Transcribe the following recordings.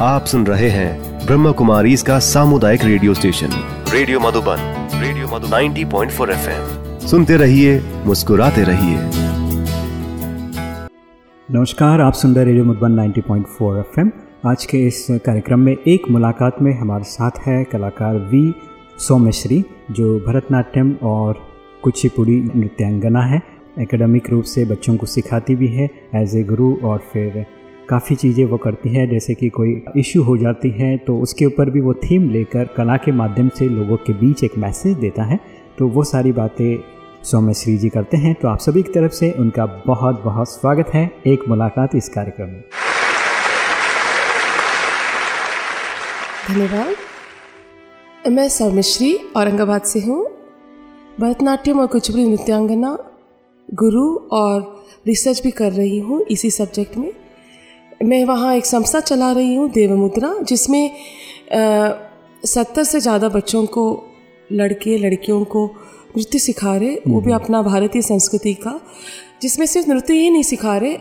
आप सुन रहे हैं ब्रह्म कुमारी इसका सामुदायिक radio station. Radio Madhuban, radio Madhu 90.4 point सुनते रहिए, मुस्कुराते रहिए। नमस्कार, आप सुन रहे रेडियो मधुबन 90.4 एफएम। आज के इस कार्यक्रम में एक मुलाकात में हमारे साथ है कलाकार वी सोमेश्री जो भरतनाट्यम और कुचिपुड़ी नृत्यांगना है। एकेडमिक रूप से बच्चों को सिखाती भी है एज ए गुरु और फिर काफ़ी चीज़ें वो करती है, जैसे कि कोई इश्यू हो जाती है तो उसके ऊपर भी वो थीम लेकर कला के माध्यम से लोगों के बीच एक मैसेज देता है। तो वो सारी बातें सौम्यश्री जी करते हैं। तो आप सभी की तरफ़ से उनका बहुत बहुत स्वागत है एक मुलाकात इस कार्यक्रम में। धन्यवाद। मैं सौमिश्री औरंगाबाद से हूँ। भरतनाट्यम और कुचिपुड़ी नृत्यांगना, गुरु और रिसर्च भी कर रही हूँ इसी सब्जेक्ट में। मैं वहाँ एक संस्था चला रही हूँ देवमुद्रा जिसमें सत्तर से ज़्यादा बच्चों को लड़के लड़कियों को नृत्य सिखा रहे। वो भी हम्म। अपना भारतीय संस्कृति का जिसमें सिर्फ़ नृत्य ही नहीं सिखा रहे।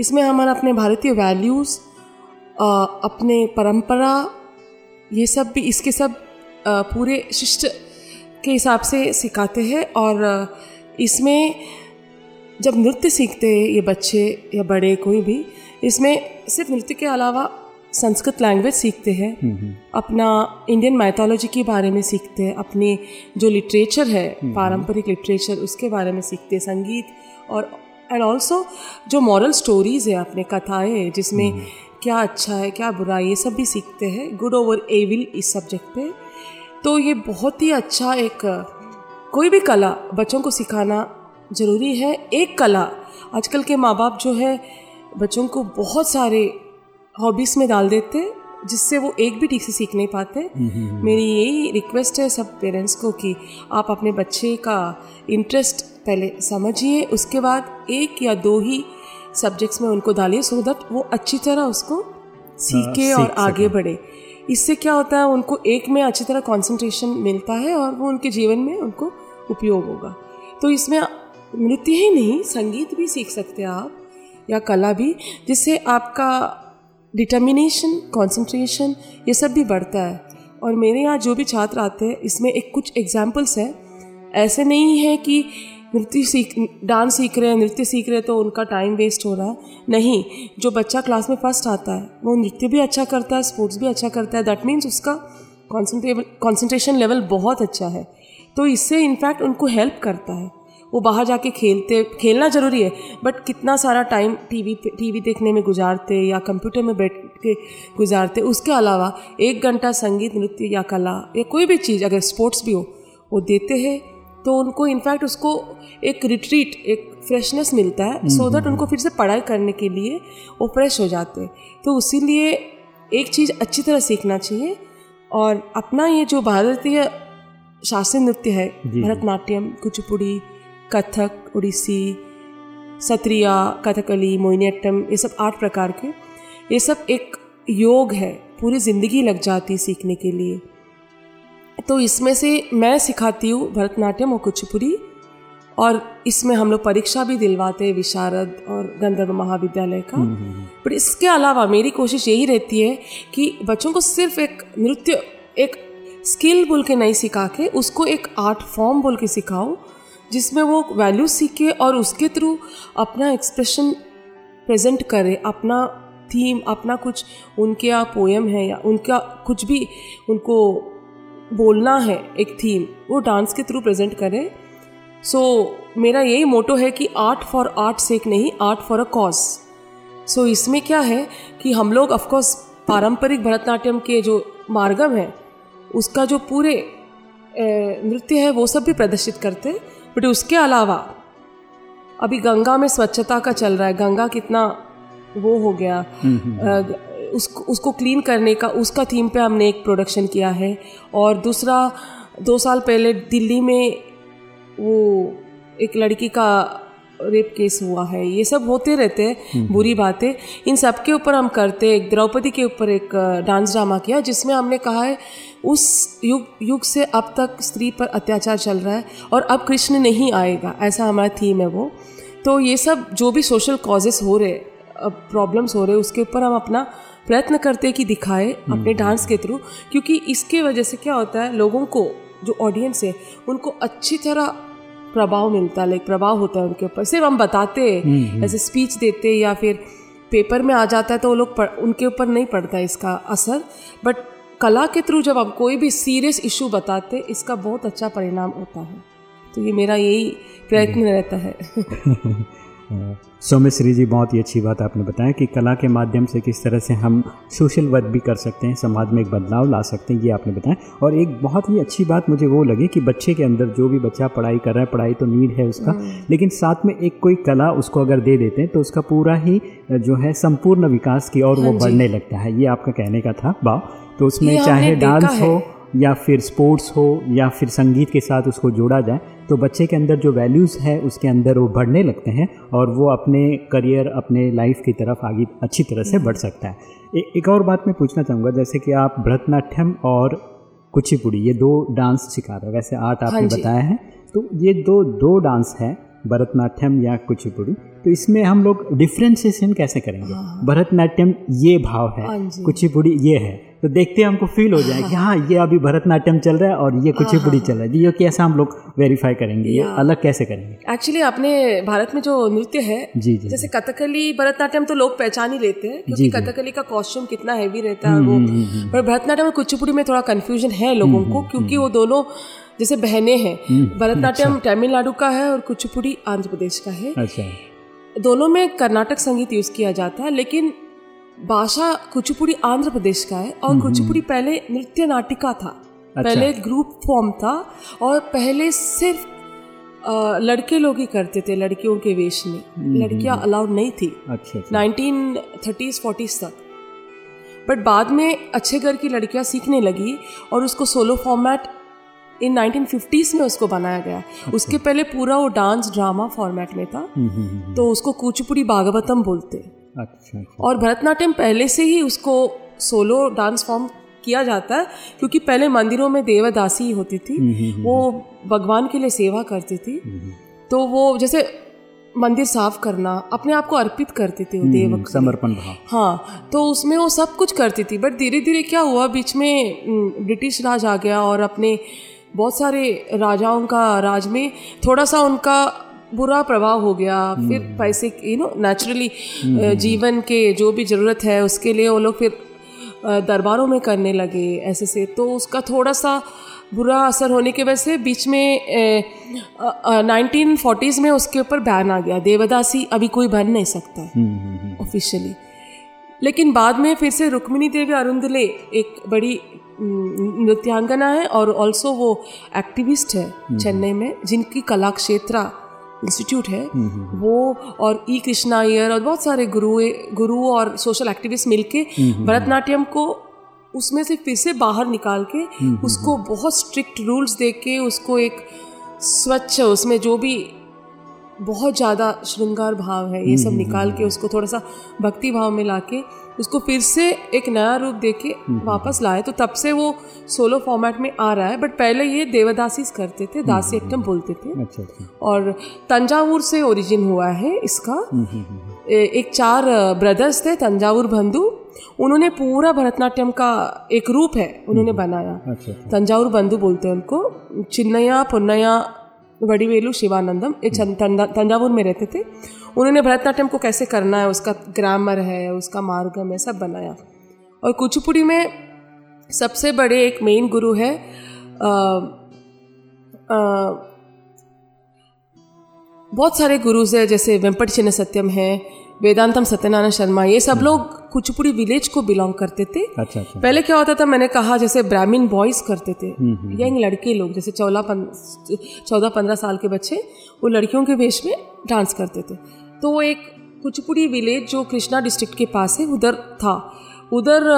इसमें हमारा अपने भारतीय वैल्यूज़ अपने परंपरा ये सब भी इसके सब पूरे शिष्ट के हिसाब से सिखाते हैं। और इसमें जब नृत्य सीखते हैं ये बच्चे या बड़े कोई भी इसमें सिर्फ़ नृत्य के अलावा संस्कृत लैंग्वेज सीखते हैं। हम्म, हम्म। अपना इंडियन माइथोलॉजी के बारे में सीखते हैं। अपने जो लिटरेचर है हम्म, पारंपरिक लिटरेचर उसके बारे में सीखते हैं संगीत। और एंड ऑल्सो जो मॉरल स्टोरीज है अपने कथाएँ जिसमें क्या अच्छा है क्या बुरा है ये सब भी सीखते हैं। गुड ओवर एविल इस सब्जेक्ट पे। तो ये बहुत ही अच्छा एक कोई भी कला बच्चों को सिखाना ज़रूरी है। एक कला आजकल के माँ बाप जो है बच्चों को बहुत सारे हॉबीज़ में डाल देते हैं जिससे वो एक भी ठीक से सीख नहीं पाते। मेरी यही रिक्वेस्ट है सब पेरेंट्स को कि आप अपने बच्चे का इंटरेस्ट पहले समझिए उसके बाद एक या दो ही सब्जेक्ट्स में उनको डालिए सो दैट वो अच्छी तरह उसको हाँ, सीखे और आगे बढ़े। इससे क्या होता है उनको एक में अच्छी तरह कंसंट्रेशन मिलता है और वो उनके जीवन में उनको उपयोग होगा। तो इसमें नृत्य ही नहीं संगीत भी सीख सकते हैं आप। या कला भी, जिससे आपका डिटर्मिनेशन कंसंट्रेशन ये सब भी बढ़ता है। और मेरे यहाँ जो भी छात्र आते हैं, इसमें एक कुछ एग्जाम्पल्स हैं। ऐसे नहीं है कि नृत्य सीख, डांस सीख रहे हैं, नृत्य सीख रहे हैं तो उनका टाइम वेस्ट हो रहा है। नहीं, जो बच्चा क्लास में फ़र्स्ट आता है, वो नृत्य भी अच्छा करता है स्पोर्ट्स भी अच्छा करता है। दैट मीन्स उसका कॉन्सेंट्रेशन लेवल बहुत अच्छा है। तो इससे इनफैक्ट उनको हेल्प करता है। वो बाहर जाके खेलते खेलना ज़रूरी है बट कितना सारा टाइम टीवी टीवी देखने में गुजारते या कंप्यूटर में बैठ के गुजारते उसके अलावा एक घंटा संगीत नृत्य या कला या कोई भी चीज़ अगर स्पोर्ट्स भी हो वो देते हैं तो उनको इनफैक्ट उसको एक रिट्रीट एक फ्रेशनेस मिलता है सो दैट उनको फिर से पढ़ाई करने के लिए वो फ्रेश हो जाते हैं। तो इसीलिए एक चीज़ अच्छी तरह सीखना चाहिए और अपना ये जो भारतीय शास्त्रीय नृत्य है भरतनाट्यम कुचिपुड़ी कथक उड़ीसी सत्रिया कथकली मोहिनीअट्टम ये सब आठ प्रकार के ये सब एक योग है पूरी ज़िंदगी लग जाती सीखने के लिए तो इसमें से मैं सिखाती हूँ भरतनाट्यम और कुचिपुड़ी और इसमें हम लोग परीक्षा भी दिलवाते हैं विशारद और गंधर्व महाविद्यालय का हम्म, हम्म, हम्म। पर इसके अलावा मेरी कोशिश यही रहती है कि बच्चों को सिर्फ़ एक नृत्य एक स्किल बोल के नहीं सिखा के उसको एक आर्ट फॉर्म बोल के सिखाऊं जिसमें वो वैल्यू सीखे और उसके थ्रू अपना एक्सप्रेशन प्रेजेंट करे अपना थीम अपना कुछ उनके यहाँ पोएम है या उनका कुछ भी उनको बोलना है एक थीम वो डांस के थ्रू प्रेजेंट करें। सो so, मेरा यही मोटो है कि आर्ट फॉर आर्ट सेक नहीं art for a cause so इसमें क्या है कि हम लोग ऑफकोर्स पारंपरिक भरतनाट्यम के जो मार्गम है उसका जो पूरे नृत्य है वो सब भी प्रदर्शित करते बट उसके अलावा अभी गंगा में स्वच्छता का चल रहा है गंगा कितना वो हो गया। हम्म। उसको उसको क्लीन करने का उसका थीम पे हमने एक प्रोडक्शन किया है। और दूसरा दो साल पहले दिल्ली में वो एक लड़की का रेप केस हुआ है। ये सब होते रहते हैं बुरी बातें। इन सब के ऊपर हम करते द्रौपदी के ऊपर एक डांस ड्रामा किया जिसमें हमने कहा है उस युग युग से अब तक स्त्री पर अत्याचार चल रहा है और अब कृष्ण नहीं आएगा ऐसा हमारा थीम है वो। तो ये सब जो भी सोशल कॉजेस हो रहे प्रॉब्लम्स हो रहे उसके ऊपर हम अपना प्रयत्न करते हैं कि दिखाए अपने डांस के थ्रू क्योंकि इसके वजह से क्या होता है लोगों को जो ऑडियंस है उनको अच्छी तरह प्रभाव मिलता है लाइक प्रभाव होता है उनके ऊपर। सिर्फ़ हम बताते हैं ऐसे स्पीच देते या फिर पेपर में आ जाता है तो वो लोग उनके ऊपर नहीं पड़ता इसका असर। बट कला के थ्रू जब हम कोई भी सीरियस इशू बताते इसका बहुत अच्छा परिणाम होता है। तो ये मेरा यही प्रयत्न रहता है। सौम्यश्री जी बहुत ही अच्छी बात आपने बताया कि कला के माध्यम से किस तरह से हम सोशल वर्क भी कर सकते हैं समाज में एक बदलाव ला सकते हैं ये आपने बताया। और एक बहुत ही अच्छी बात मुझे वो लगी कि बच्चे के अंदर जो भी बच्चा पढ़ाई कर रहा है पढ़ाई तो नीड है उसका हम्म। लेकिन साथ में एक कोई कला उसको अगर दे देते हैं तो उसका पूरा ही जो है संपूर्ण विकास की और वो हाँ बढ़ने लगता है। ये आपका कहने का था भाव तो उसमें चाहे डांस हो। या फिर स्पोर्ट्स हो या फिर संगीत के साथ उसको जोड़ा जाए तो बच्चे के अंदर जो वैल्यूज़ है उसके अंदर वो बढ़ने लगते हैं और वो अपने करियर अपने लाइफ की तरफ़ आगे अच्छी तरह से बढ़ सकता है। ए, एक और बात मैं पूछना चाहूँगा जैसे कि आप भरतनाट्यम और कुचिपुड़ी ये दो डांस सिखा रहे हैं। वैसे आर्ट आपने हाँ बताया है तो ये दो दो डांस है भरतनाट्यम या कुचिपुड़ी। तो इसमें हम लोग डिफ्रेंसिएशन कैसे करेंगे? हाँ। भरतनाट्यम ये भाव है हाँ कुचिपुड़ी ये है। तो देखते हमको फील हो जाए कि हाँ ये अभी भरतनाट्यम चल रहा है और ये कुचिपुड़ी चल रहा है। ये कैसे हम लोग वेरीफाई करेंगे ये अलग कैसे करेंगे? एक्चुअली अपने भारत में जो नृत्य है जी जी जैसे कथकली भरतनाट्यम तो लोग पहचान ही लेते हैं क्योंकि कथकली का कॉस्ट्यूम कितना हैवी रहता है वो। हम्म, हम्म, हम्म, पर भरतनाट्यम और कुचिपुड़ी में थोड़ा कंफ्यूजन है लोगों को क्योंकि वो दोनों जैसे बहने हैं। भरतनाट्यम अच्छा। तमिलनाडु का है और कुचिपुड़ी आंध्र प्रदेश का है। अच्छा। दोनों में कर्नाटक संगीत यूज़ किया जाता है लेकिन भाषा कुचिपुड़ी आंध्र प्रदेश का है और हम्म, कुचिपुड़ी हम्म। पहले नृत्य नाटिका था। अच्छा। पहले ग्रुप फॉर्म था और पहले सिर्फ़ आ, लड़के लोग ही करते थे लड़कियों के वेश में। हम्म, लड़कियाँ अलाउड नहीं थी। नाइनटीन थर्टीज फोर्टीज तक। बट बाद में अच्छे घर की लड़कियाँ सीखने लगी और उसको सोलो फॉर्मेट इन 1950s में उसको बनाया गया। अच्छा। उसके पहले पूरा वो डांस ड्रामा फॉर्मेट में था। तो उसको कुचिपुड़ी भागवतम बोलते। अच्छा, अच्छा। और भरतनाट्यम पहले से ही उसको सोलो डांस फॉर्म किया जाता है क्योंकि पहले मंदिरों में देवदासी होती थी। वो भगवान के लिए सेवा करती थी। तो वो जैसे मंदिर साफ़ करना अपने आप को अर्पित करती थी देव समर्पण भाव। हाँ तो उसमें वो सब कुछ करती थी। बट धीरे धीरे क्या हुआ बीच में ब्रिटिश राज आ गया और अपने बहुत सारे राजाओं का राज में थोड़ा सा उनका बुरा प्रभाव हो गया फिर हम्म। पैसे यू नो नेचुरली जीवन के जो भी ज़रूरत है उसके लिए वो लोग फिर दरबारों में करने लगे ऐसे से। तो उसका थोड़ा सा बुरा असर होने की वजह से बीच में नाइनटीन फोर्टीज़ में उसके ऊपर बैन आ गया। देवदासी अभी कोई बन नहीं सकता ऑफिशियली हम्म, हम्म, लेकिन बाद में फिर से रुक्मिणी देवी अरुंदले एक बड़ी नृत्यांगना है और ऑल्सो वो एक्टिविस्ट है। चेन्नई में जिनकी कला क्षेत्र इंस्टीट्यूट है हम्म, हम्म, वो और ई कृष्णा अयर और बहुत सारे गुरु गुरु और सोशल एक्टिविस्ट मिलके भरतनाट्यम को उसमें से फिर से बाहर निकाल के उसको बहुत स्ट्रिक्ट रूल्स दे के उसको एक स्वच्छ उसमें जो भी बहुत ज़्यादा श्रृंगार भाव है ये सब निकाल के उसको थोड़ा सा भक्ति भाव में ला के उसको फिर से एक नया रूप दे के वापस लाए। तो तब से वो सोलो फॉर्मेट में आ रहा है। बट पहले ये देवदासी करते थे दासी एक्टम बोलते थे। अच्छा, अच्छा। और तंजावुर से ओरिजिन हुआ है इसका। एक चार ब्रदर्स थे तंजावुर बंधु। उन्होंने पूरा भरतनाट्यम का एक रूप है उन्होंने बनाया। अच्छा, तंजावुर बंधु बोलते हैं उनको। चिन्नया पुन्नया वड़ीवेलू शिवानंदम ये तंजावुर में रहते थे। उन्होंने भरतनाट्यम को कैसे करना है उसका ग्रामर है उसका मार्गम है सब बनाया। और कुचुपुड़ी में सबसे बड़े एक मेन गुरु है आ, आ, बहुत सारे गुरुज हैं जैसे वेंपट चिन्ह सत्यम है वेदांतम सत्यनारायण शर्मा ये सब लोग कुचिपुड़ी विलेज को बिलोंग करते थे। अच्छा, अच्छा। पहले क्या होता था मैंने कहा जैसे ब्राह्मीण बॉयज़ करते थे यंग हम्म, हम्म। लड़के लोग जैसे चौदह चौदह पंद्रह साल के बच्चे वो लड़कियों के वेश में डांस करते थे। तो वो एक कुचपुड़ी विलेज जो कृष्णा डिस्ट्रिक्ट के पास है उधर था। उधर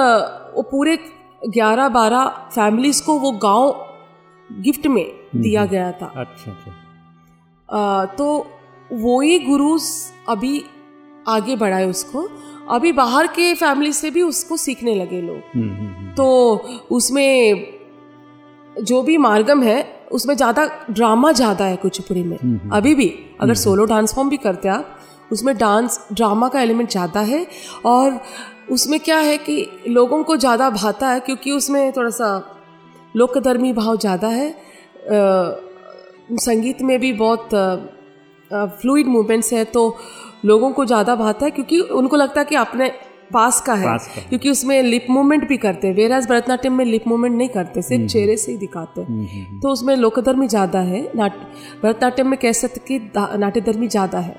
वो पूरे ग्यारह बारह फैमिलीज़ को वो गाँव गिफ्ट में हम्म, दिया गया था। अच्छा अच्छा। आ, तो वो ही गुरु अभी आगे बढ़ाए उसको। अभी बाहर के फैमिली से भी उसको सीखने लगे लोग। हम्म, हम्म, हम्म। तो उसमें जो भी मार्गम है उसमें ज़्यादा ड्रामा ज़्यादा है कुचिपुड़ी में। अभी भी अगर सोलो डांस फॉर्म भी करते आप उसमें डांस ड्रामा का एलिमेंट ज़्यादा है। और उसमें क्या है कि लोगों को ज़्यादा भाता है क्योंकि उसमें थोड़ा सा लोकधर्मी भाव ज़्यादा है। आ, संगीत में भी बहुत फ्लूइड मूवमेंट्स हैं तो लोगों को ज़्यादा भाता है क्योंकि उनको लगता है कि अपने पास का है पास का क्योंकि उसमें लिप मूवमेंट भी करते हैं। वेराज भरतनाट्यम में लिप मूवमेंट नहीं करते सिर्फ़ हम्म, चेहरे से ही दिखाते हैं। हम्म, हम्म, तो उसमें लोकधर्मी ज़्यादा है नाट भरतनाट्यम में कह सकते कि नाट्यधर्मी ज़्यादा है।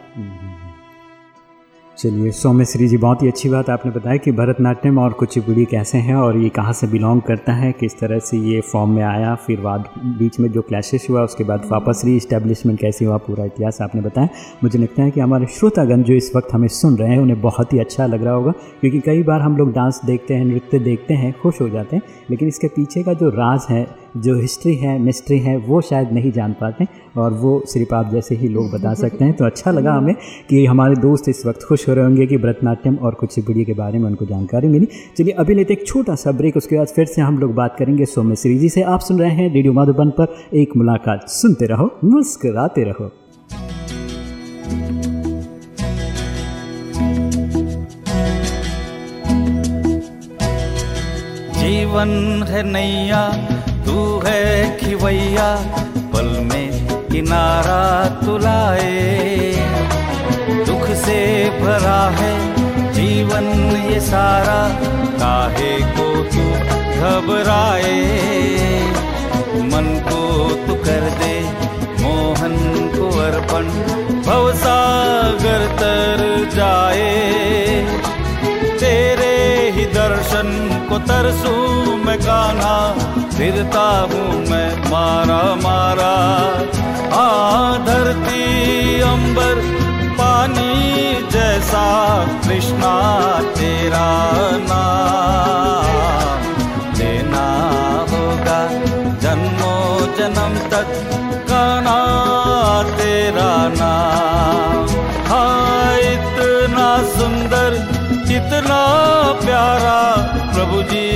चलिए, सौम्यश्री जी, बहुत ही अच्छी बात आपने बताया कि भरतनाट्यम और कुचिपुड़ी कैसे हैं और ये कहाँ से बिलोंग करता है, किस तरह से ये फॉर्म में आया, फिर बाद बीच में जो क्लैशेस हुआ, उसके बाद वापस री इस्टेब्लिशमेंट कैसे हुआ, पूरा इतिहास आपने बताया। मुझे लगता है कि हमारे श्रोतागण जो इस वक्त हमें सुन रहे हैं, उन्हें बहुत ही अच्छा लग रहा होगा, क्योंकि कई बार हम लोग डांस देखते हैं, नृत्य देखते हैं, खुश हो जाते हैं, लेकिन इसके पीछे का जो राज है जो हिस्ट्री है मिस्ट्री है, वो शायद नहीं जान पाते और वो सिर्फ़ आप जैसे ही लोग बता सकते हैं। तो अच्छा लगा हमें कि हमारे दोस्त इस वक्त खुश हो रहे होंगे कि भरतनाट्यम और कुछ कुचिपुड़ी के बारे में उनको जानकारी मिली। चलिए, अभी लेते एक छोटा सा ब्रेक उसके बाद फिर से हम लोग बात करेंगे सौम्य जी से। आप सुन रहे हैं रेडियो माधुबन पर एक मुलाकात। सुनते रहो, मुस्कराते रहो। जीवन है नैया तू है खिवैया, पल में किनारा तुलाए। दुख से भरा है जीवन ये सारा, काहे को तू घबराए? मन को तू कर दे, मोहन को अर्पण भवसागर तर जाए। तेरे ही दर्शन को तरसू मैं काना फिरता हूँ मैं मारा मारा। आ, धरती अंबर, पानी जैसा कृष्णा तेरा नाम। लेना होगा जन्मों जन्म तक काना तेरा नाम। हाँ इतना सुंदर इतना प्यारा प्रभु जी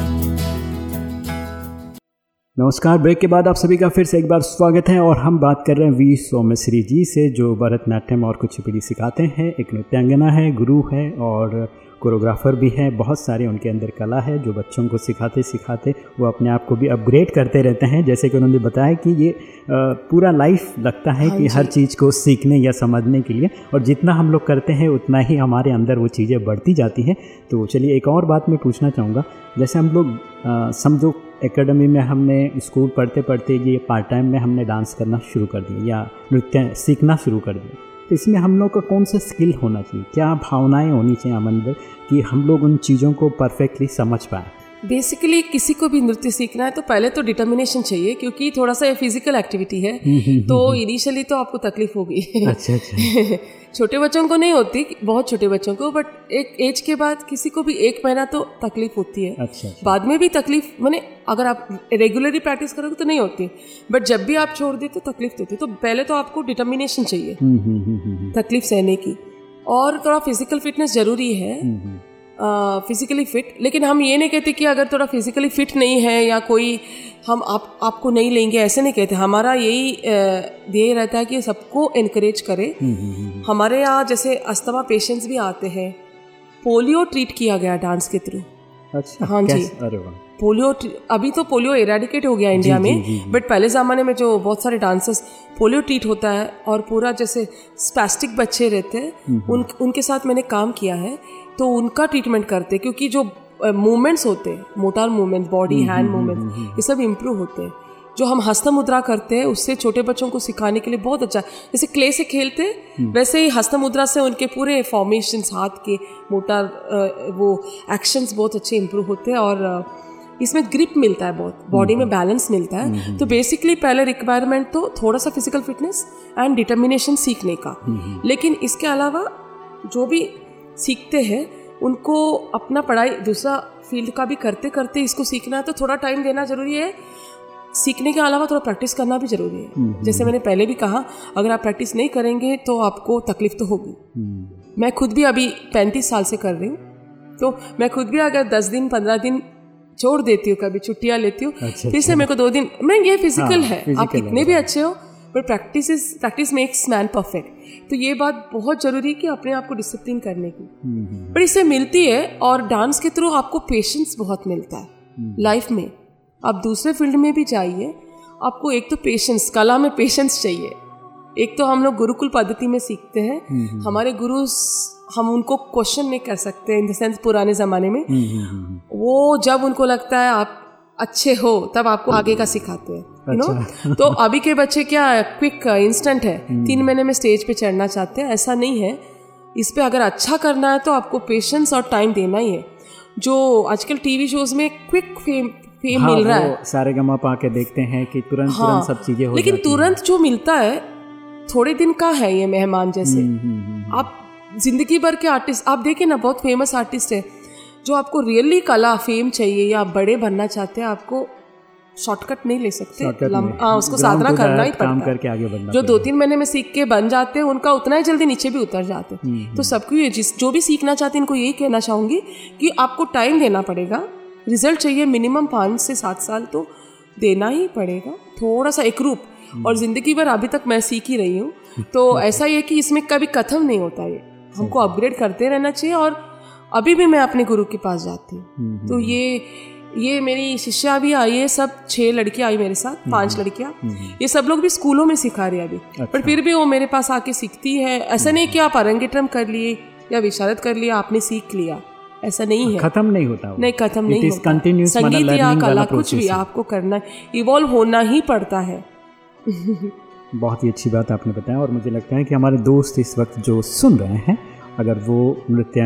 नमस्कार। ब्रेक के बाद आप सभी का फिर से एक बार स्वागत है और हम बात कर रहे हैं वी सोमेश्वरी जी से जो भरतनाट्यम और कुचिपुड़ी सिखाते हैं। एक नृत्यांगना है गुरु है और कोरियोग्राफर भी हैं। बहुत सारे उनके अंदर कला है जो बच्चों को सिखाते सिखाते वो अपने आप को भी अपग्रेड करते रहते हैं। जैसे कि उन्होंने बताया कि ये पूरा लाइफ लगता है हाँ कि हर चीज़ को सीखने या समझने के लिए और जितना हम लोग करते हैं उतना ही हमारे अंदर वो चीज़ें बढ़ती जाती हैं। तो चलिए एक और बात मैं पूछना चाहूँगा। जैसे हम लोग समझो एकेडमी में हमने स्कूल पढ़ते पढ़ते ये पार्ट टाइम में हमने डांस करना शुरू कर दिया, या नृत्य सीखना शुरू कर दिया। तो इसमें हम लोग का कौन सा स्किल होना चाहिए? क्या भावनाएँ होनी चाहिए अमन कि हम लोग उन चीज़ों को परफेक्टली समझ पाए? बेसिकली किसी को भी नृत्य सीखना है तो पहले तो डिटर्मिनेशन चाहिए क्योंकि थोड़ा सा ये फ़िज़िकल एक्टिविटी है। हम्म, हम्म, तो इनिशियली हम्म, तो आपको तकलीफ़ होगी। अच्छा अच्छा। छोटे बच्चों को नहीं होती बहुत छोटे बच्चों को बट एक एज के बाद किसी को भी एक महीना तो तकलीफ़ होती है। अच्छा, अच्छा। बाद में भी तकलीफ़ मैंने अगर आप रेगुलरली प्रैक्टिस करोगे तो नहीं होती। बट जब भी आप छोड़ दे तो तकलीफ़ होती तो पहले तो आपको डिटर्मिनेशन चाहिए। तकलीफ़ सहने की। और थोड़ा फ़िज़िकल फिटनेस ज़रूरी है। फिज़िकली फिट लेकिन हम ये नहीं कहते कि अगर थोड़ा फिज़िकली फिट नहीं है या कोई हम आप आपको नहीं लेंगे ऐसे नहीं कहते। हमारा यही ध्येय रहता है कि सबको इनक्रेज करें। हम्म, हम्म, हम्म, हमारे यहाँ जैसे अस्थमा पेशेंट्स भी आते हैं पोलियो ट्रीट किया गया डांस के थ्रू अच्छा हाँ जी। पोलियो अभी तो पोलियो इरेडिकेट हो गया इंडिया जी, में जी, जी, बट पहले ज़माने में जो बहुत सारे डांसर्स पोलियो ट्रीट होता है और पूरा जैसे स्पैस्टिक बच्चे रहते हैं उन उनके साथ मैंने काम किया है। तो उनका ट्रीटमेंट करते क्योंकि जो मूवमेंट्स होते हैं motor movements body hand movements ये सब इम्प्रूव होते। हैं जो हम हस्त मुद्रा करते हैं उससे छोटे बच्चों को सिखाने के लिए बहुत अच्छा। जैसे क्ले से खेलते हम्म। वैसे ही हस्त मुद्रा से उनके पूरे फॉर्मेशन हाथ के मोटार वो एक्शंस बहुत अच्छे इम्प्रूव होते हैं और इसमें ग्रिप मिलता है बहुत बॉडी में बैलेंस हम्म। मिलता है। हम्म, तो बेसिकली पहले रिक्वायरमेंट तो थोड़ा सा फ़िज़िकल फिटनेस एंड डिटर्मिनेशन सीखने का। लेकिन इसके अलावा जो भी सीखते हैं उनको अपना पढ़ाई दूसरा फ़ील्ड का भी करते करते इसको सीखना है तो थोड़ा टाइम देना ज़रूरी है। सीखने के अलावा थोड़ा प्रैक्टिस करना भी ज़रूरी है। जैसे मैंने पहले भी कहा अगर आप प्रैक्टिस नहीं करेंगे तो आपको तकलीफ़ तो होगी। मैं खुद भी अभी पैंतीस साल से कर रही हूँ। तो मैं खुद भी अगर दस दिन पंद्रह दिन छोड़ देती हूँ कभी छुट्टियाँ लेती हूँ अच्छा, फिर से मेरे को दो दिन मैं ये फ़िज़िकल हाँ, है। आप कितने भी अच्छे हो पर practice is practice makes man perfect तो ये बात बहुत ज़रूरी है कि अपने आप को डिसिप्लिन करने की। पर इससे मिलती है और डांस के थ्रू आपको पेशेंस बहुत मिलता है। लाइफ में। आप दूसरे फ़ील्ड में भी जाइए आपको एक तो पेशेंस कला में पेशेंस चाहिए। एक तो हम लोग गुरुकुल पद्धति में सीखते हैं। हमारे गुरु हम उनको क्वेश्चन नहीं कर सकते इन द सेंस पुराने ज़माने में। वो जब उनको लगता है आप अच्छे हो तब आपको आगे का सिखाते हैं। यू नो तो अभी के बच्चे क्या क्विक इंस्टेंट है। तीन महीने में स्टेज पे चढ़ना चाहते हैं ऐसा नहीं है। इस पे अगर अच्छा करना है तो आपको पेशेंस और टाइम देना ही है। जो आजकल टीवी शोज़ में क्विक फेम फेम हाँ, मिल रहा है। सारे गमा पा के देखते हैं कि तुरंत हाँ, तुरंत सब चीज़ें हो लेकिन तुरंत जो मिलता है थोड़े दिन का है ये मेहमान जैसे। हम्म, हम्म, हम्म। आप ज़िंदगी भर के आर्टिस्ट आप देखिए ना बहुत फ़ेमस आर्टिस्ट है जो आपको रियली कला फेम चाहिए या आप बड़े बनना चाहते हैं आपको शॉर्टकट नहीं ले सकते लम- नहीं। हाँ, उसको साधना करना ही काम पड़ता करके आगे बढ़ना जो दो तीन महीने में सीख के बन जाते हैं उनका उतना ही जल्दी नीचे भी उतर जाते हम्म, हैं तो सबको ये जिस जो भी सीखना चाहते हैं इनको यही कहना चाहूँगी कि आपको टाइम देना पड़ेगा। रिज़ल्ट चाहिए मिनिमम पाँच से सात साल तो देना ही पड़ेगा। थोड़ा सा एकरूप हम्म। और ज़िंदगी भर अभी तक मैं सीख ही रही हूँ। तो ऐसा ही है कि इसमें कभी खत्म नहीं होता ये। हमको अपग्रेड करते रहना चाहिए और अभी भी मैं अपने गुरु के पास जाती हम्म, हूँ तो ये ये मेरी शिष्या भी आई है सब छह लड़कियाँ आई मेरे साथ हम्म, पाँच लड़कियाँ। ये सब लोग भी स्कूलों में सिखा रही है अभी। अच्छा। पर फिर भी वो मेरे पास आके सीखती है ऐसा नहीं कि आप अरंगेट्रम कर लिए या विशारद कर लिया आपने सीख लिया। ऐसा नहीं है। खत्म नहीं होता नहीं खत्म नहीं होता। संगीत या कला कुछ भी आपको करना इवॉल्व होना ही पड़ता है। बहुत ही अच्छी बात आपने बताया और मुझे लगता है कि हमारे दोस्त इस वक्त जो सुन रहे हैं अगर वो नृत्य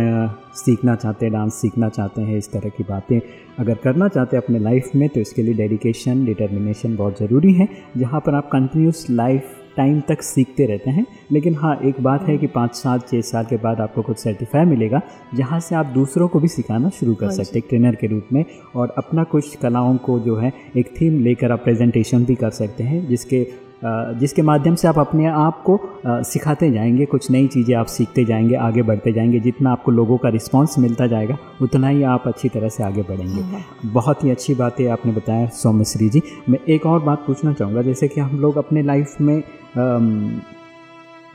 सीखना चाहते हैं डांस सीखना चाहते हैं इस तरह की बातें अगर करना चाहते हैं अपने लाइफ में तो इसके लिए डेडिकेशन डिटर्मिनेशन बहुत ज़रूरी है। जहाँ पर आप कंटिन्यूस लाइफ टाइम तक सीखते रहते हैं। लेकिन हाँ एक बात है कि पाँच साल छः साल के बाद आपको कुछ सर्टिफाई मिलेगा। जहाँ से आप दूसरों को भी सिखाना शुरू कर सकते हैं ट्रेनर के रूप में। और अपना कुछ कलाओं को जो है एक थीम लेकर आप प्रेजेंटेशन भी कर सकते हैं जिसके जिसके माध्यम से आप अपने आप को सिखाते जाएँगे कुछ नई चीज़ें आप सीखते जाएँगे आगे बढ़ते जाएँगे जितना आपको लोगों का रिस्पांस मिलता जाएगा उतना ही आप अच्छी तरह से आगे बढ़ेंगे। बहुत ही अच्छी बातें आपने बताया सोमश्री जी। मैं एक और बात पूछना चाहूँगा जैसे कि हम लोग अपने लाइफ में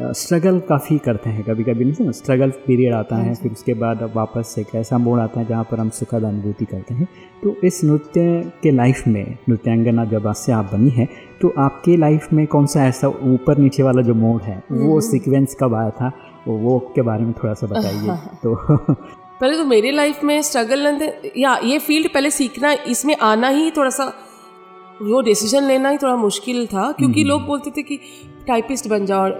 स्ट्रगल काफ़ी करते हैं कभी कभी नहीं स्ट्रगल पीरियड आता है फिर उसके बाद वापस एक ऐसा मोड़ आता है जहाँ पर हम सुखद अनुभूति करते हैं। तो इस नृत्य के लाइफ में नृत्यांगना जब से आप बनी है तो आपके लाइफ में कौन सा ऐसा ऊपर नीचे वाला जो मोड है वो सीक्वेंस कब आया था? वो वो के बारे में थोड़ा सा बताइए। तो पहले तो मेरी लाइफ में स्ट्रगल या ये फ़ील्ड पहले सीखना इसमें आना ही थोड़ा सा वो डिसीज़न लेना ही थोड़ा मुश्किल था क्योंकि लोग बोलते थे कि टाइपिस्ट बन जाओ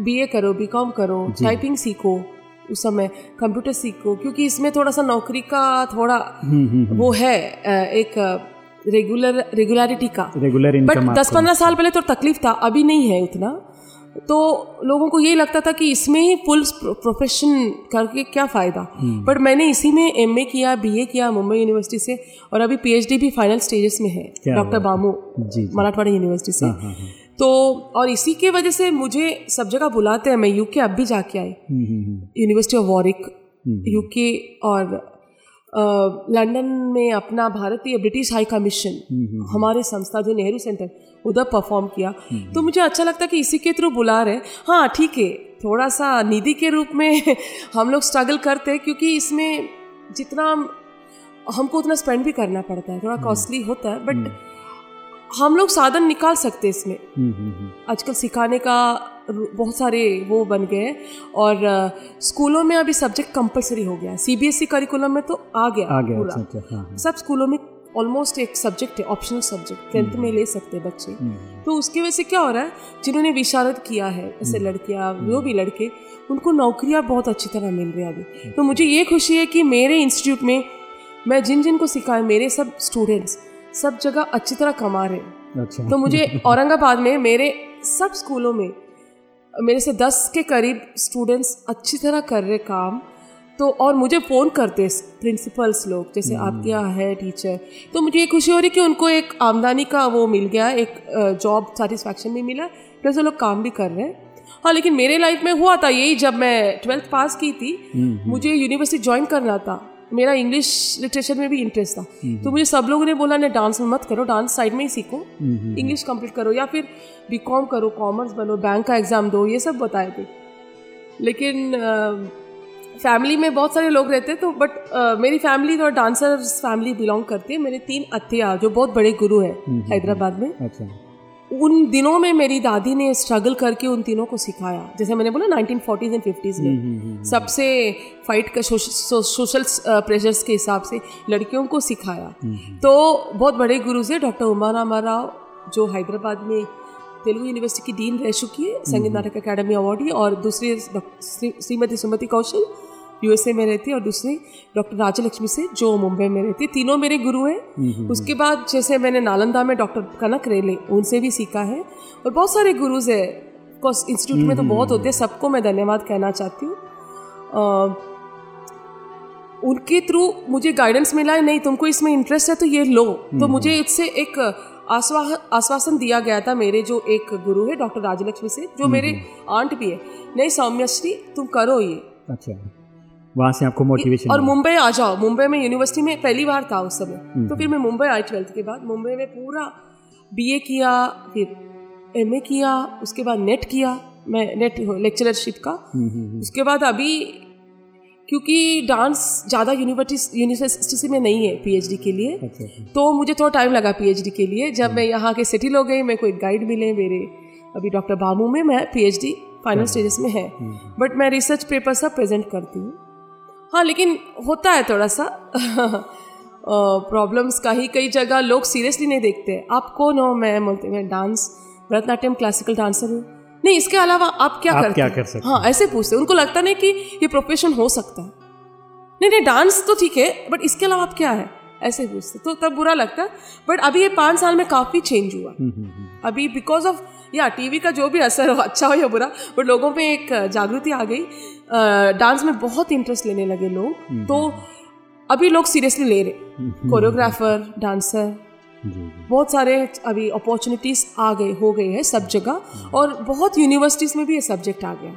बी ए करो बी कॉम करो टाइपिंग सीखो उस समय कंप्यूटर सीखो क्योंकि इसमें थोड़ा सा नौकरी का थोड़ा वो है एक रेगुलर रेगुलरिटी का। रेगुलर बट दस पंद्रह साल पहले तो तकलीफ़ था अभी नहीं है उतना तो लोगों को ये लगता था कि इसमें ही फुल प्रोफेशन करके क्या फ़ायदा। बट मैंने इसी में एमए किया बीए किया मुंबई यूनिवर्सिटी से और अभी पीएचडी भी फाइनल स्टेजेस में है डॉक्टर बामू। मराठवाड़ा यूनिवर्सिटी से। हाँ, हाँ। तो और इसी के वजह से मुझे सब जगह बुलाते हैं मैं यूके अब भी जाके आई। हम्म, हम्म, हम्म। यूनिवर्सिटी ऑफ़ वॉरिक यूके और लंदन में अपना भारतीय ब्रिटिश हाई कमीशन हमारे संस्था जो नेहरू सेंटर उधर परफॉर्म किया। तो मुझे अच्छा लगता कि इसी के थ्रू बुला रहे हाँ। ठीक है। थोड़ा सा निधि के रूप में हम लोग स्ट्रगल करते हैं क्योंकि इसमें जितना हमको उतना स्पेंड भी करना पड़ता है। थोड़ा कॉस्टली होता है बट हम लोग साधन निकाल सकते हैं इसमें। हम्म, हम्म, हम्म। आजकल सिखाने का बहुत सारे वो बन गए हैं और स्कूलों में अभी सब्जेक्ट कंपलसरी हो गया सीबीएसई करिकुलम में तो आ गया आ गया पूरा। अच्छा अच्छा हाँ हाँ। सब स्कूलों में ऑलमोस्ट एक सब्जेक्ट है ऑप्शनल सब्जेक्ट टेंथ में ले सकते हैं बच्चे तो उसकी वजह से क्या हो रहा है जिन्होंने विशारत किया है ऐसे लड़कियाँ जो भी लड़के उनको नौकरियाँ बहुत अच्छी तरह मिल रही है अभी। तो मुझे ये खुशी है कि मेरे इंस्टीट्यूट में मैं जिन जिन को सिखाया मेरे सब स्टूडेंट्स सब जगह अच्छी तरह कमा रहे हैं। अच्छा। तो मुझे औरंगाबाद में मेरे सब स्कूलों में मेरे से दस के करीब स्टूडेंट्स अच्छी तरह कर रहे काम तो और मुझे फ़ोन करते प्रिंसिपल्स लोग जैसे आपके यहाँ है टीचर तो मुझे ये खुशी हो रही कि उनको एक आमदनी का वो मिल गया एक जॉब सेटिस्फैक्शन भी मिला प्लस वो लोग काम भी कर रहे हैं। हाँ लेकिन मेरे लाइफ में हुआ था यही जब मैं ट्वेल्थ पास की थी मुझे यूनिवर्सिटी ज्वाइन करना था। मेरा इंग्लिश लिटरेचर में भी इंटरेस्ट था। तो मुझे सब लोगों ने बोला नहीं डांस में मत करो डांस साइड में ही सीखो। इंग्लिश कंप्लीट करो या फिर बी कॉम करो कॉमर्स बनो बैंक का एग्ज़ाम दो ये सब बताए थे। लेकिन फैमिली में बहुत सारे लोग रहते हैं तो बट uh, मेरी फैमिली तो डांसर फैमिली बिलोंग करती है। मेरे तीन अत्या जो बहुत बड़े गुरु हैं हैदराबाद में। अच्छा। उन दिनों में मेरी दादी ने स्ट्रगल करके उन तीनों को सिखाया। जैसे मैंने बोला नाइनटीन फोर्टीज एंड फिफ्टीज़ में। सबसे फाइट का सोशल प्रेशर्स के हिसाब से लड़कियों को सिखाया। तो बहुत बड़े गुरु से डॉक्टर उमा रामा राव जो हैदराबाद में तेलुगु यूनिवर्सिटी की डीन रह चुकी है संगीत नाटक अकेडमी अवार्ड और दूसरी श्रीमती सुमति कौशल यूएसए में रहती है और दूसरी डॉक्टर राजलक्ष्मी से जो मुंबई में रहती है। तीनों मेरे गुरु हैं। उसके बाद जैसे मैंने नालंदा में डॉक्टर कनक रेले उनसे भी सीखा है और बहुत सारे गुरुज है। इंस्टीट्यूट में तो बहुत होते हैं सबको मैं धन्यवाद कहना चाहती हूँ। उनके थ्रू मुझे गाइडेंस मिला है नहीं तुमको इसमें इंटरेस्ट है तो ये लो। तो मुझे इससे एक आश्वासन दिया गया था मेरे जो एक गुरु है डॉक्टर राजलक्ष्मी से जो मेरे आंट भी है। नहीं सौम्यश्री तुम करो ये। अच्छा। वहाँ से आपको मोटिवेशन और मुंबई आ जाओ। मुंबई में यूनिवर्सिटी में पहली बार था उस समय। हम्म। तो फिर मैं मुंबई आई ट्वेल्थ के बाद। मुंबई में पूरा बीए किया फिर एमए किया उसके बाद नेट किया। मैं नेट लेक्चरशिप का। हम्म, हम्म, उसके बाद अभी क्योंकि डांस ज़्यादा यूनिवर्सिटी यूनिवर्सिटी में नहीं है पीएचडी के लिए। अच्छा, अच्छा। तो मुझे थोड़ा टाइम लगा पीएचडी के लिए। जब मैं यहाँ के सेटिल हो गई मैं कोई गाइड मिले मेरे अभी डॉक्टर बामू में मैं पीएचडी फाइनल स्टेजेस में है। बट मैं रिसर्च पेपर सब प्रेजेंट करती हूँ। हाँ लेकिन होता है थोड़ा सा प्रॉब्लम्स का ही कई जगह लोग सीरियसली नहीं देखते। आप कौन हो? मैं बोलते मैं डांस भरतनाट्यम क्लासिकल डांसर हूँ। नहीं इसके अलावा आप क्या आप करते क्या कर सकते हाँ ऐसे पूछते उनको लगता नहीं कि ये प्रोफेशन हो सकता है। नहीं नहीं डांस तो ठीक है बट इसके अलावा आप क्या है? ऐसे पूछते तो तब बुरा लगता है। बट अभी ये पाँच साल में काफ़ी चेंज हुआ। हम्म, हम्म, हम्म। अभी बिकॉज़ ऑफ़ या टीवी का जो भी असर हो अच्छा हो या बुरा बट लोगों में एक जागृति आ गई। डांस में बहुत इंटरेस्ट लेने लगे लोग। तो अभी लोग सीरियसली ले रहे। कोरियोग्राफर डांसर बहुत सारे अभी अपॉर्चुनिटीज़ आ गए हो गए हैं सब जगह और बहुत यूनिवर्सिटीज़ में भी ये सब्जेक्ट आ गया।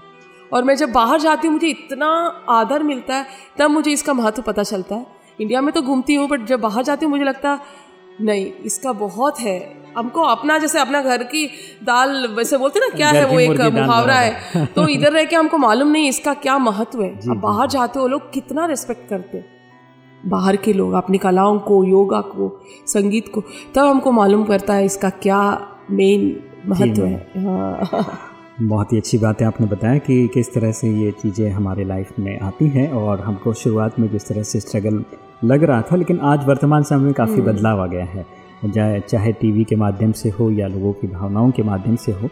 और मैं जब बाहर जाती हूँ मुझे इतना आदर मिलता है तब मुझे इसका महत्व पता चलता है। इंडिया में तो घूमती हूँ बट जब बाहर जाती हूँ मुझे लगता नहीं इसका बहुत है। हमको अपना जैसे अपना घर की दाल वैसे बोलते ना क्या है वो एक मुहावरा है? तो इधर रह के हमको मालूम नहीं इसका क्या महत्व है। अब बाहर जाते हो लोग कितना रिस्पेक्ट करते बाहर के लोग अपनी कलाओं को योगा को संगीत को तब हमको मालूम करता है इसका क्या मेन महत्व है। हाँ। बहुत ही अच्छी बात है आपने बताया कि किस तरह से ये चीज़ें हमारे लाइफ में आती हैं और हमको शुरुआत में जिस तरह से स्ट्रगल लग रहा था लेकिन आज वर्तमान समय में काफ़ी हम्म। बदलाव आ गया है। चाहे टीवी के माध्यम से हो या लोगों की भावनाओं के माध्यम से हो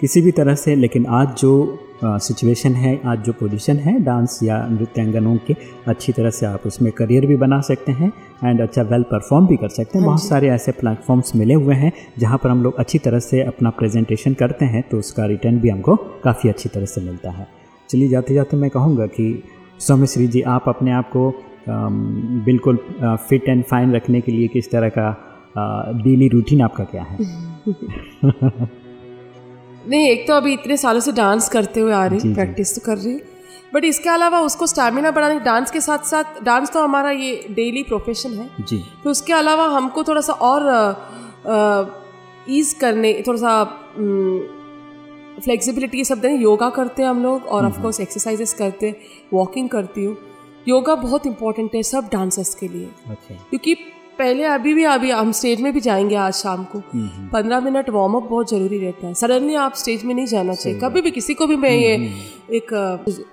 किसी भी तरह से लेकिन आज जो सिचुएशन है आज जो पोजीशन है डांस या नृत्यांगनों के अच्छी तरह से आप उसमें करियर भी बना सकते हैं एंड अच्छा वेल परफॉर्म भी कर सकते हैं। हाँ बहुत सारे ऐसे प्लेटफॉर्म्स मिले हुए हैं जहाँ पर हम लोग अच्छी तरह से अपना प्रेजेंटेशन करते हैं तो उसका रिटर्न भी हमको काफ़ी अच्छी तरह से मिलता है। चलिए जाते जाते मैं कहूँगा कि स्वामी सौम्यश्री जी आप अपने आप को बिल्कुल फिट एंड फाइन रखने के लिए किस तरह का डेली रूटीन आपका क्या है? नहीं एक तो अभी इतने सालों से डांस करते हुए आ रही प्रैक्टिस तो कर रही बट इसके अलावा उसको स्टैमिना बढ़ाने डांस के साथ साथ डांस तो हमारा ये डेली प्रोफेशन है। जी। तो उसके अलावा हमको थोड़ा सा और ईज करने थोड़ा सा फ्लेक्सिबिलिटी ये सब देने योगा करते हैं हम लोग और ऑफ़ कोर्स एक्सरसाइजेस करते हैं वॉकिंग करती हूँ। योगा बहुत इंपॉर्टेंट है सब डांसर्स के लिए। अच्छा। क्योंकि पहले अभी भी अभी हम स्टेज में भी जाएँगे आज शाम को। पंद्रह मिनट वार्म अप बहुत ज़रूरी रहता है। सडनली आप स्टेज में नहीं जाना चाहिए। कभी भी किसी को भी मैं ये एक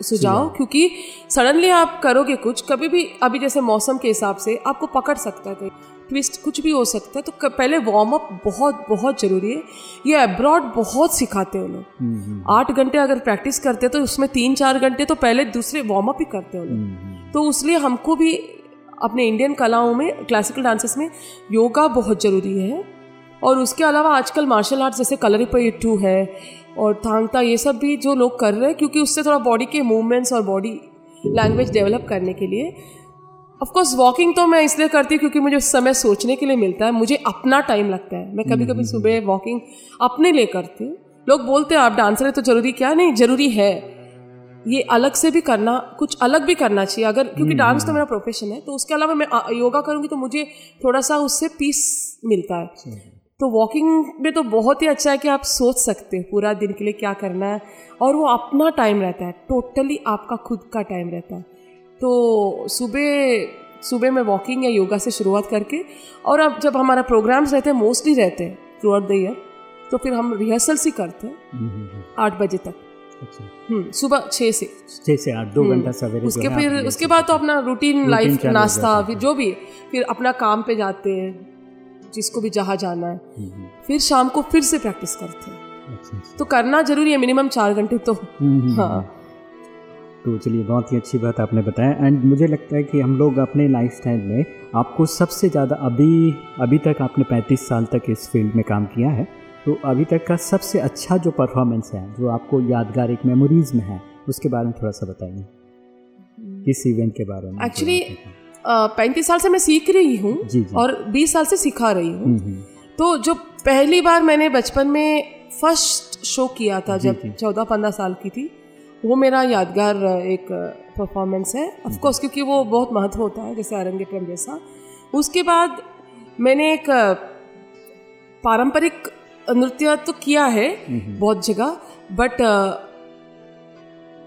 सुझाव क्योंकि सडनली आप करोगे कुछ कभी भी अभी जैसे मौसम के हिसाब से आपको पकड़ सकता है ट्विस्ट कुछ भी हो सकता है तो पहले वार्म अप बहुत बहुत ज़रूरी है। ये अब्रॉड बहुत सिखाते हैं लोग आठ घंटे अगर प्रैक्टिस करते हैं तो उसमें तीन चार घंटे तो पहले दूसरे वार्म अप ही करते हैं लोग तो इसलिए हमको भी अपने इंडियन कलाओं में क्लासिकल डांसेस में योगा बहुत ज़रूरी है। और उसके अलावा आजकल मार्शल आर्ट्स जैसे कलरीपयट्टू है और थांगता ये सब भी जो लोग कर रहे हैं क्योंकि उससे थोड़ा बॉडी के मूवमेंट्स और बॉडी लैंग्वेज डेवलप करने के लिए। ऑफ़ कोर्स वॉकिंग तो मैं इसलिए करती हूँ क्योंकि मुझे उस समय सोचने के लिए मिलता है मुझे अपना टाइम लगता है। मैं कभी कभी सुबह वॉकिंग अपने लिए करती हूँ। लोग बोलते हैं आप डांसर है तो ज़रूरी क्या? नहीं ज़रूरी है। ये अलग से भी करना कुछ अलग भी करना चाहिए। अगर क्योंकि डांस तो मेरा प्रोफेशन है तो उसके अलावा मैं योगा करूँगी तो मुझे थोड़ा सा उससे पीस मिलता है। तो वॉकिंग में तो बहुत ही अच्छा है कि आप सोच सकते हैं पूरा दिन के लिए क्या करना है और वो अपना टाइम रहता है टोटली आपका खुद का टाइम रहता है। तो सुबह सुबह में वॉकिंग या योगा से शुरुआत करके और अब जब हमारा प्रोग्राम्स रहते हैं मोस्टली रहते हैं थ्रू आउट द ईयर तो फिर हम रिहर्सल्स ही करते हैं आठ बजे तक। अच्छा। हम्म, सुबह छः से। छः से आठ दो घंटा सवेरे उसके फिर उसके बाद तो अपना रूटीन लाइफ नाश्ता फिर जो भी फिर अपना काम पे जाते हैं जिसको भी जहाँ जाना है। फिर शाम को फिर से प्रैक्टिस करते हैं। अच्छा अच्छा। तो करना ज़रूरी है मिनिमम चार घंटे तो। हम्म, हाँ। तो चलिए बहुत ही अच्छी बात आपने बताया। एंड मुझे लगता है कि हम लोग अपने लाइफ स्टाइल में आपको सबसे ज़्यादा अभी अभी तक आपने 35 साल तक इस फ़ील्ड में काम किया है। तो अभी तक का सबसे अच्छा जो परफॉर्मेंस है जो आपको यादगार एक मेमोरीज में है उसके बारे में थोड़ा सा बताइए। किस इवेंट के बारे में एक्चुअली पैंतीस साल से मैं सीख रही हूँ और बीस साल से सिखा रही हूँ। हम्म, हम्म, तो जो पहली बार मैंने बचपन में फ़र्स्ट शो किया था जब चौदह पंद्रह साल की थी वो मेरा यादगार एक परफॉर्मेंस है। ऑफ़ कोर्स क्योंकि वो बहुत महत्व होता है जैसे अरंगेट्रम जैसा। उसके बाद मैंने एक पारंपरिक नृत्य तो किया है बहुत जगह बट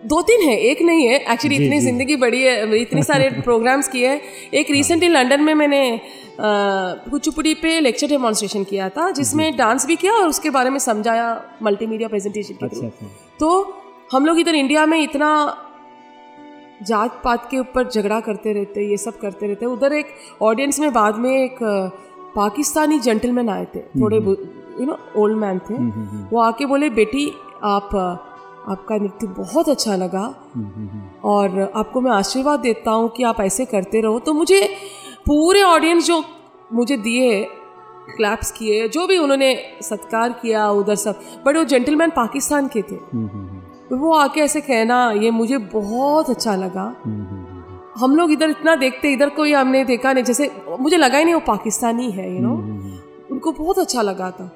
दो तीन है एक नहीं है। एक्चुअली इतनी ज़िंदगी बड़ी है इतने सारे प्रोग्राम्स किए हैं। एक रिसेंटली लंदन में मैंने अ, कुचिपुड़ी पे लेक्चर डेमोन्स्ट्रेशन किया था जिसमें डांस भी किया और उसके बारे में समझाया मल्टीमीडिया प्रेजेंटेशन के अच्छा अच्छा। तो हम लोग इधर इंडिया में इतना जात पात के ऊपर झगड़ा करते रहते ये सब करते रहते। उधर एक ऑडियंस में बाद में एक पाकिस्तानी जेंटलमैन आए थे थोड़े यू नो ओल्ड मैन थे। हम्म, हम्म, हम्म, वो आके बोले बेटी आप आपका नृत्य बहुत अच्छा लगा। और आपको मैं आशीर्वाद देता हूँ कि आप ऐसे करते रहो। तो मुझे पूरे ऑडियंस जो मुझे दिए क्लैप्स किए जो भी उन्होंने सत्कार किया उधर सब बट वो जेंटलमैन पाकिस्तान के थे। तो वो आके ऐसे कहना ये मुझे बहुत अच्छा लगा। हम लोग इधर इतना देखते इधर कोई हमने देखा नहीं जैसे मुझे लगा ही नहीं वो पाकिस्तानी है यू नो उनको बहुत अच्छा लगा था।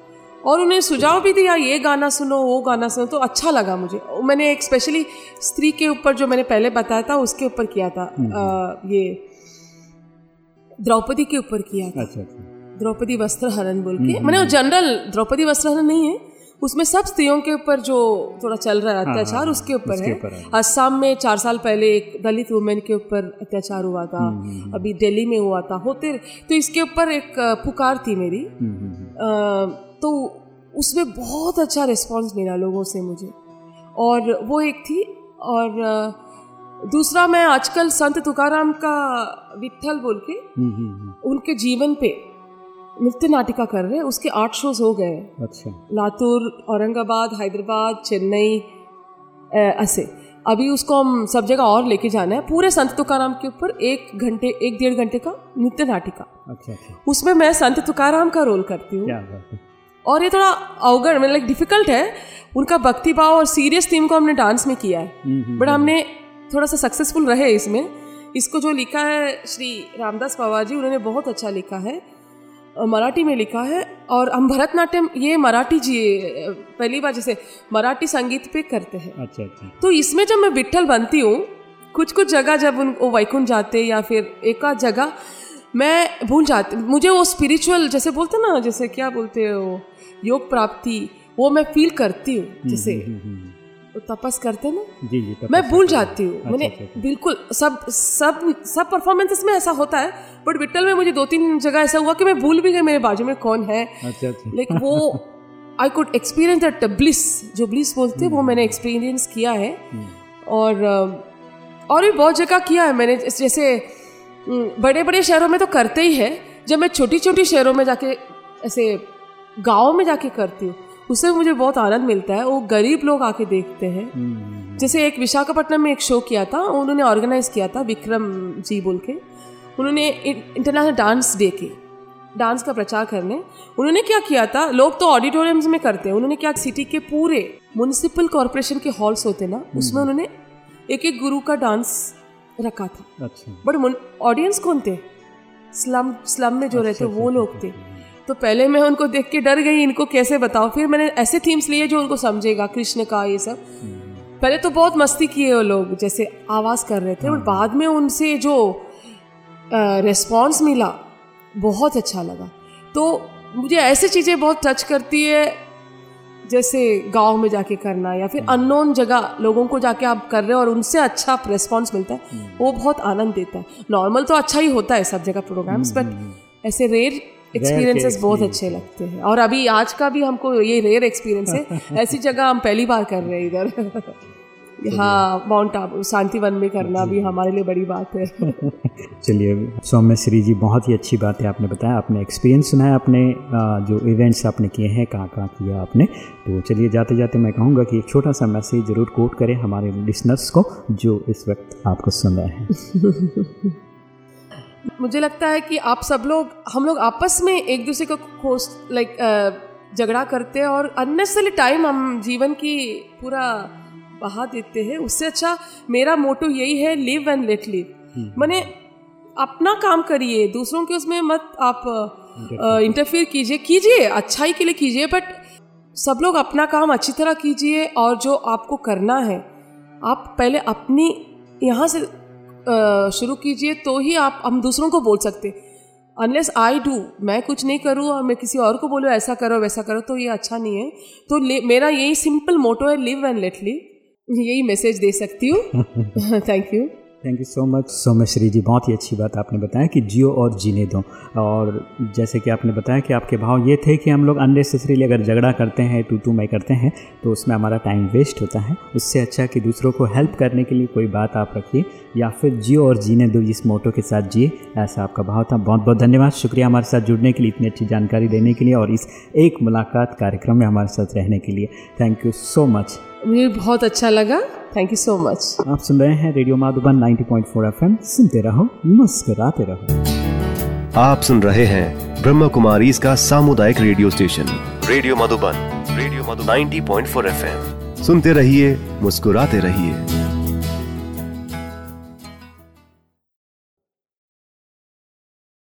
और उन्हें सुझाव भी दिया ये गाना सुनो वो गाना सुनो। तो अच्छा लगा मुझे। मैंने एक स्पेशली स्त्री के ऊपर जो मैंने पहले बताया था उसके ऊपर किया था। अ, ये द्रौपदी के ऊपर किया था। अच्छा अच्छा। द्रौपदी वस्त्र हरण बोल के। मैंने वो जनरल द्रौपदी वस्त्र हरण नहीं है। उसमें सब स्त्रियों के ऊपर जो थोड़ा चल रहा है अत्याचार हाँ, उसके ऊपर है। है। असम में चार साल पहले एक दलित वुमेन के ऊपर अत्याचार हुआ था। हम्म, अभी दिल्ली में हुआ था। होते तो इसके ऊपर एक पुकार थी मेरी। तो उसमें बहुत अच्छा रिस्पॉन्स मिला लोगों से मुझे। और वो एक थी और दूसरा मैं आजकल संत तुकाराम का विठल बोल के हम्म, हम्म, हम्म, उनके जीवन पे नृत्य नाटिका कर रहे हैं उसके आठ शोज़ हो गए। अच्छा। लातूर औरंगाबाद हैदराबाद चेन्नई ऐसे। अभी उसको हम सब जगह और लेके जाना है। पूरे संत तुकाराम के ऊपर एक घंटे एक डेढ़ घंटे का नृत्य नाटिका। अच्छा अच्छा। उसमें मैं संत तुकाराम का रोल करती है। और ये थोड़ा अवगढ़ मतलब लाइक डिफ़िकल्ट है। उनका भक्ति भाव और सीरियस थीम को हमने डांस में किया है। हम्म, हम्म, बट हमने थोड़ा सा सक्सेसफुल रहे इसमें। इसको जो लिखा है श्री रामदास पवार जी उन्होंने बहुत अच्छा लिखा है। मराठी में लिखा है। और हम भरतनाट्यम ये मराठी जी पहली बार जैसे मराठी संगीत पे करते हैं। अच्छा अच्छा। तो इसमें जब मैं विट्ठल बनती हूँ कुछ कुछ जगह जब उन वैकुंठ जाते या फिर एक आध जगह मैं भूल जाती मुझे वो स्पिरिचुअल जैसे बोलते ना जैसे क्या बोलते हो योग प्राप्ति वो मैं फील करती हूँ जैसे। हम्म, हम्म, हम्म, वो तपस करते ना? जी जी मैं भूल जाती हूँ। अच्छा, मैंने अच्छा, अच्छा। बिल्कुल सब सब सब परफॉर्मेंसेस में ऐसा होता है बट विट्ठल में मुझे दो तीन जगह ऐसा हुआ कि मैं भूल भी गई मेरे बाजू में कौन है। अच्छा अच्छा। लाइक वो I could experience that bliss जो ब्लिस बोलते हैं वो मैंने एक्सपीरियंस किया है। और और भी बहुत जगह किया है मैंने जैसे बड़े बड़े शहरों में तो करते ही है। जब मैं छोटी छोटी शहरों में जाके ऐसे गाँव में जाके करती हूँ उससे मुझे बहुत आनंद मिलता है वो गरीब लोग आके देखते हैं। हम्म, हम्म, जैसे एक विशाखापट्टनम में एक शो किया था उन्होंने ऑर्गेनाइज किया था विक्रम जी बोल के। उन्होंने इंटरनेशनल डांस डे के डांस का प्रचार करने। उन्होंने क्या किया था लोग तो ऑडिटोरियम्स में करते हैं उन्होंने क्या सिटी के पूरे म्यूनिसिपल कॉरपोरेशन के हॉल्स होते ना उसमें उन्होंने एक एक गुरु का डांस रखा था। अच्छा। बट ऑडियंस कौन थे? स्लम स्लम में जो रहते वो लोग थे। तो पहले मैं उनको देख के डर गई इनको कैसे बताऊँ? फिर मैंने ऐसे थीम्स लिए जो उनको समझेगा कृष्ण का ये सब। पहले तो बहुत मस्ती किए वो लोग जैसे आवाज़ कर रहे थे और बाद में उनसे जो रिस्पॉन्स मिला बहुत अच्छा लगा। तो मुझे ऐसी चीज़ें बहुत टच करती है जैसे गाँव में जाके करना या फिर अननोन जगह लोगों को जाके आप कर रहे हो और उनसे अच्छा रिस्पॉन्स मिलता है वो बहुत आनंद देता है। नॉर्मल तो अच्छा ही होता है सब जगह प्रोग्राम्स बट ऐसे रेयर एक्सपीरियंसेस बहुत अच्छे लगते हैं। और अभी आज का भी हमको ये रेयर एक्सपीरियंस है। ऐसी जगह हम पहली बार कर रहे हैं इधर। हाँ माउंट आबू शांतिवन में करना भी हमारे लिए बड़ी बात है। चलिए सौम्य श्री जी बहुत ही अच्छी बात है आपने बताया। आपने एक्सपीरियंस सुना है अपने जो इवेंट्स आपने किए हैं कहाँ कहाँ किया आपने। तो चलिए जाते जाते मैं कहूँगा कि एक छोटा सा मैसेज ज़रूर कोट करें हमारे लिसनर्स को जो इस वक्त आपको सुन रहे हैं। मुझे लगता है कि आप सब लोग हम लोग आपस में एक दूसरे को खोज लाइक झगड़ा करते हैं और अननेसरी टाइम हम जीवन की पूरा बहा देते हैं। उससे अच्छा मेरा मोटो यही है लिव एंड लेट लिव मैंने अपना काम करिए दूसरों के उसमें मत आप इंटरफेयर कीजिए। कीजिए अच्छाई के लिए कीजिए बट सब लोग अपना काम अच्छी तरह कीजिए और जो आपको करना है आप पहले अपनी यहाँ से शुरू कीजिए तो ही आप हम दूसरों को बोल सकते। अनलेस आई डू मैं कुछ नहीं करूँ और मैं किसी और को बोलूँ ऐसा करो वैसा करो तो ये अच्छा नहीं है। तो मेरा यही सिंपल मोटो है लिव एंड लेट लिव यही मैसेज दे सकती हूँ। Thank you thank you so much Someshwari ji बहुत ही अच्छी बात आपने बताया कि जियो और जीने दो। और जैसे कि आपने बताया कि आपके भाव ये थे कि हम लोग अननेसेसरीली अगर झगड़ा करते हैं टू टू मैं करते हैं तो उसमें हमारा टाइम वेस्ट होता है। उससे अच्छा कि दूसरों को हेल्प करने के लिए कोई बात आप रखिए, या फिर जियो और जीने दो इस मोटो के साथ जिए, ऐसा आपका भाव था। बहुत बहुत धन्यवाद। शुक्रिया हमारे साथ जुड़ने के लिए, इतनी अच्छी जानकारी देने के लिए, और इस एक मुलाकात कार्यक्रम में हमारे साथ रहने के लिए। थैंक यू सो मच मुझे बहुत अच्छा लगा। थैंक यू सो मच आप सुन रहे हैं रेडियो माधुबन 90.4 एफएम। सुनते रहो मुस्कराते रहो। आप सुन रहे हैं ब्रह्म कुमारी इसका सामुदायिक radio station. Radio Madhuban radio Madhuban. 90.4 FM. सुनते रहिए मुस्कुराते रहिए।